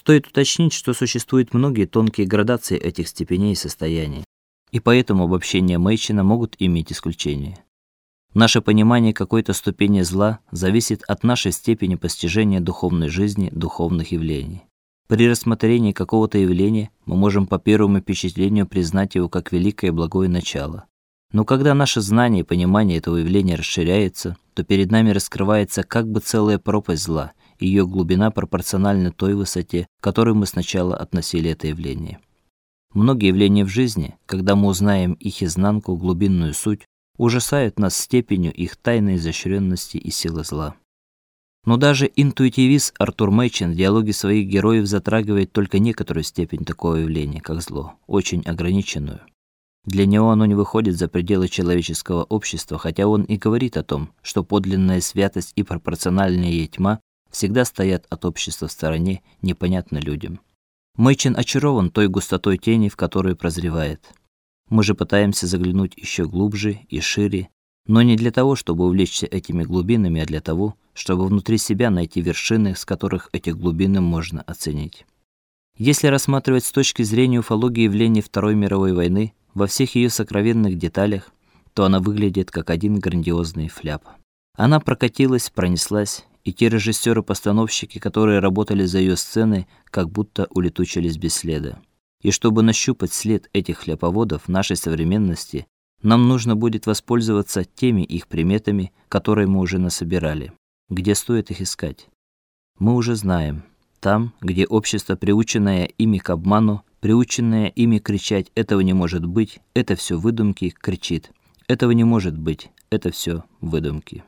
Стоит уточнить, что существуют многие тонкие градации этих степеней состояний, и поэтому обобщения Мэйчина могут иметь исключения. Наше понимание какой-то ступени зла зависит от нашей степени постижения духовной жизни, духовных явлений. При рассмотрении какого-то явления мы можем по первому впечатлению признать его как великое благое начало. Но когда наше знание и понимание этого явления расширяется, то перед нами раскрывается как бы целая пропасть зла, ее глубина пропорциональна той высоте, к которой мы сначала относили это явление. Многие явления в жизни, когда мы узнаем их изнанку, глубинную суть, ужасают нас степенью их тайной изощренности и силы зла. Но даже интуитивист Артур Мэйчин в диалоге своих героев затрагивает только некоторую степень такого явления, как зло, очень ограниченную. Для него оно не выходит за пределы человеческого общества, хотя он и говорит о том, что подлинная святость и пропорциональная ей тьма всегда стоят от общества в стороне, непонятно людям. Мэйчин очарован той густотой тени, в которой прозревает. Мы же пытаемся заглянуть еще глубже и шире, но не для того, чтобы увлечься этими глубинами, а для того, чтобы внутри себя найти вершины, с которых эти глубины можно оценить. Если рассматривать с точки зрения уфологии явления Второй мировой войны во всех ее сокровенных деталях, то она выглядит как один грандиозный фляп. Она прокатилась, пронеслась, и те режиссеры-постановщики, которые работали за ее сценой, как будто улетучились без следа. И чтобы нащупать след этих хлеповодов в нашей современности, нам нужно будет воспользоваться теми их приметами, которые мы уже насобирали. Где стоит их искать? Мы уже знаем. Там, где общество, приученное ими к обману, приученное ими кричать «этого не может быть», «это все выдумки», кричит «этого не может быть», «это все выдумки».